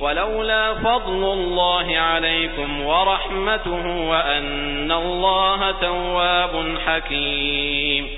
ولولا فضل الله عليكم ورحمته وأن الله تواب حكيم.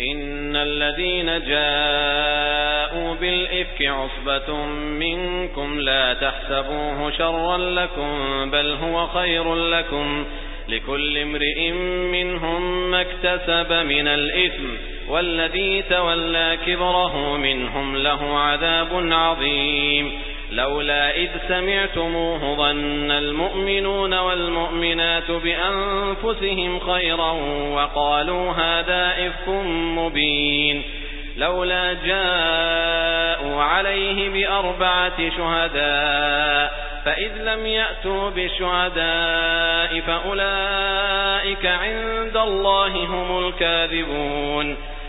إن الذين جاءوا بالإفك عصبة منكم لا تحسبوه شرا لكم بل هو خير لكم. لكل امرئ منهم ما اكتسب من الإثم والذي تولى كبره منهم له عذاب عظيم. لولا إذ سمعتموه ظن المؤمنون والمؤمنات بأنفسهم خيرا وقالوا هذا إفك مبين. لولا جاءوا عليه بأربعة شهداء فإذ لم يأتوا بالشهداء فأولئك عند الله هم الكاذبون.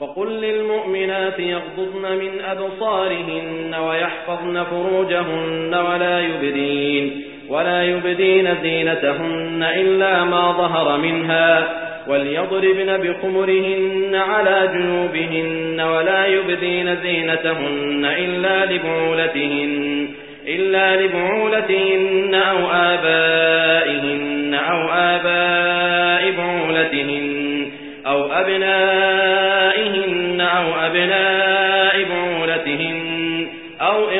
وقل للمؤمنات يغضضن من أبصارهن ويحفظن فروجهن ولا يبدين ولا يبدين زينتهن إلا ما ظهر منها وليضربن بخمرهن على جنوبهن ولا يبدين زينتهن إلا لبعولتهن إلا لبعولتهن أو آبائهن أو آباء بعولتهن أو أبنائهن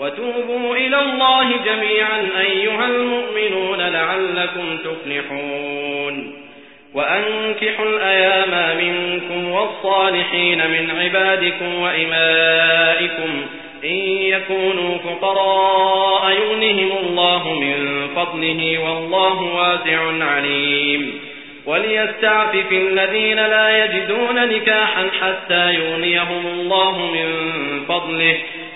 وتوبوا إلى الله جميعا أيها المؤمنون لعلكم تفلحون. وأنكحوا الأيام منكم والصالحين من عبادكم وإمائكم إن يكونوا فقراء يغنهم الله من فضله والله واسع عليم. وليستعفف الذين لا يجدون نكاحا حتى يغنيهم الله من فضله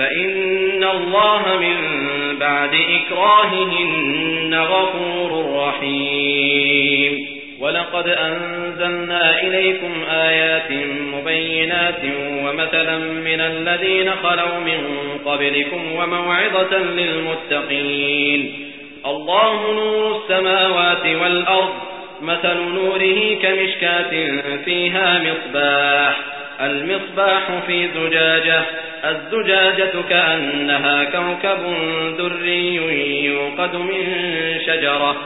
فإن الله من بعد إكراههن غفور رحيم. ولقد أنزلنا إليكم آيات مبينات ومثلا من الذين خلوا من قبلكم وموعظة للمتقين. الله نور السماوات والأرض مثل نوره كمشكاة فيها مصباح المصباح في زجاجة الزجاجة كأنها كوكب دري يوقد من شجرة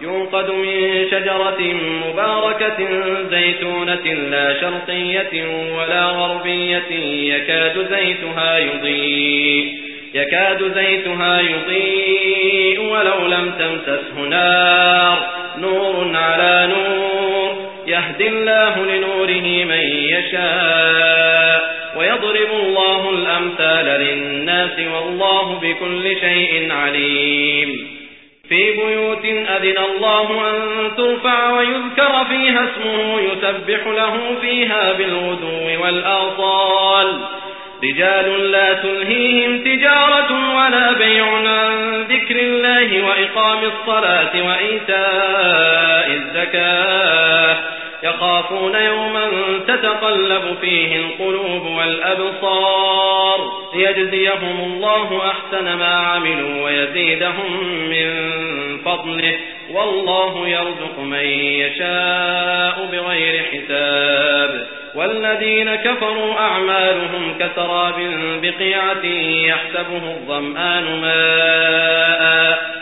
يوقد من شجرة مباركة زيتونة لا شرقية ولا غربية يكاد زيتها يضيء يكاد زيتها يضيء ولو لم تمسسه نار نور على نور يهدي الله لنوره من يشاء. ويضرب الله الأمثال للناس والله بكل شيء عليم. في بيوت أذن الله أن ترفع ويذكر فيها اسمه يسبح له فيها بالغدو والآصال. رجال لا تلهيهم تجارة ولا بيع عن ذكر الله وإقام الصلاة وإيتاء الزكاة. يخافون يوما تتقلب فيه القلوب والأبصار ليجزيهم الله أحسن ما عملوا ويزيدهم من فضله والله يرزق من يشاء بغير حساب والذين كفروا أعمالهم كسراب بقيعة يحسبه الظمآن ماء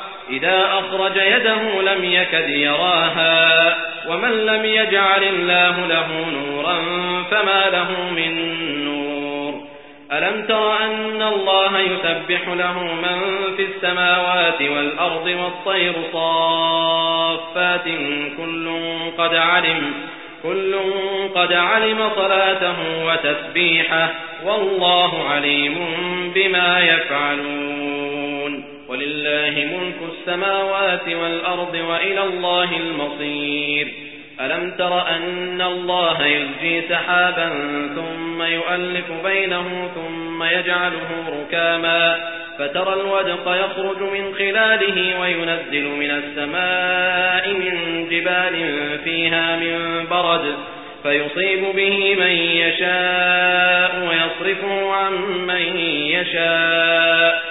إذا أخرج يده لم يكد يراها ومن لم يجعل الله له نورا فما له من نور. ألم تر أن الله يسبح له من في السماوات والأرض والطير صافات كل قد علم كل قد علم صلاته وتسبيحه والله عليم بما يفعلون. ولله ملك السماوات والأرض وإلى الله المصير. ألم تر أن الله يزجي سحابا ثم يؤلف بينه ثم يجعله ركاما؟ فترى الودق يخرج من خلاله وينزل من السماء من جبال فيها من برد فيصيب به من يشاء ويصرفه عن من يشاء.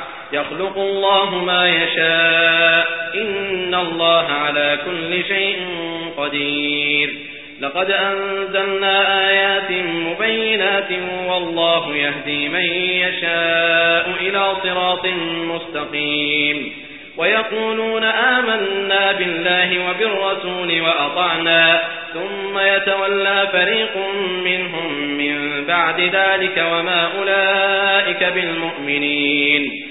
يخلق الله ما يشاء. إن الله على كل شيء قدير. لقد أنزلنا آيات مبينات والله يهدي من يشاء إلى صراط مستقيم. ويقولون آمنا بالله وبالرسول وأطعنا. ثم يتولى فريق منهم من بعد ذلك وما أولئك بالمؤمنين.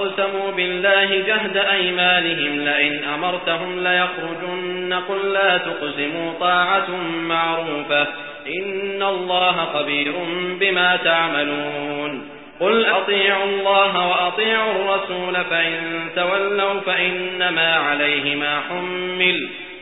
وأقسموا بالله جهد أيمانهم لئن أمرتهم ليخرجن قل لا تقسموا طاعة معروفة إن الله خبير بما تعملون قل أطيعوا الله وأطيعوا الرسول فإن تولوا فإنما عليه ما حمل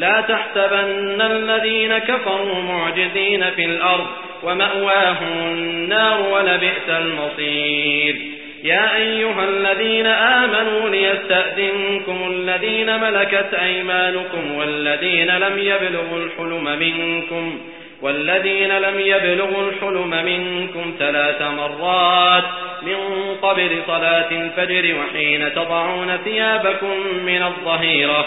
لا تحسبن الذين كفروا معجزين في الأرض ومأواهم النار ولبئس المصير. يا أيها الذين آمنوا ليستأذنكم الذين ملكت أيمانكم والذين لم يبلغوا الحلم منكم والذين لم يبلغوا الحلم منكم ثلاث مرات من قبل صلاة الفجر وحين تضعون ثيابكم من الظهيرة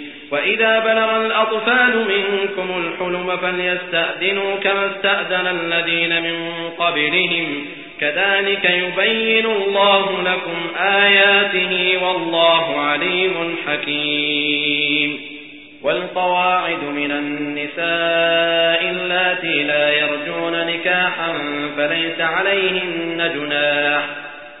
وإذا بلغ الأطفال منكم الحلم فليستأذنوا كما استأذن الذين من قبلهم. كذلك يبين الله لكم آياته والله عليم حكيم. والقواعد من النساء اللاتي لا يرجون نكاحا فليس عليهن جناح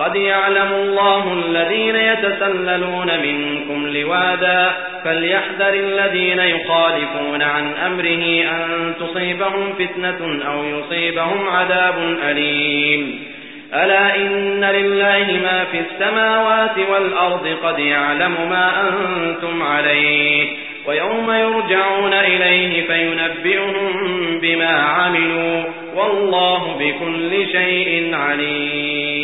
قد يعلم الله الذين يتسللون منكم لواذا فليحذر الذين يخالفون عن أمره أن تصيبهم فتنة أو يصيبهم عذاب أليم. ألا إن لله ما في السماوات والأرض قد يعلم ما أنتم عليه ويوم يرجعون إليه فينبئهم بما عملوا والله بكل شيء عليم.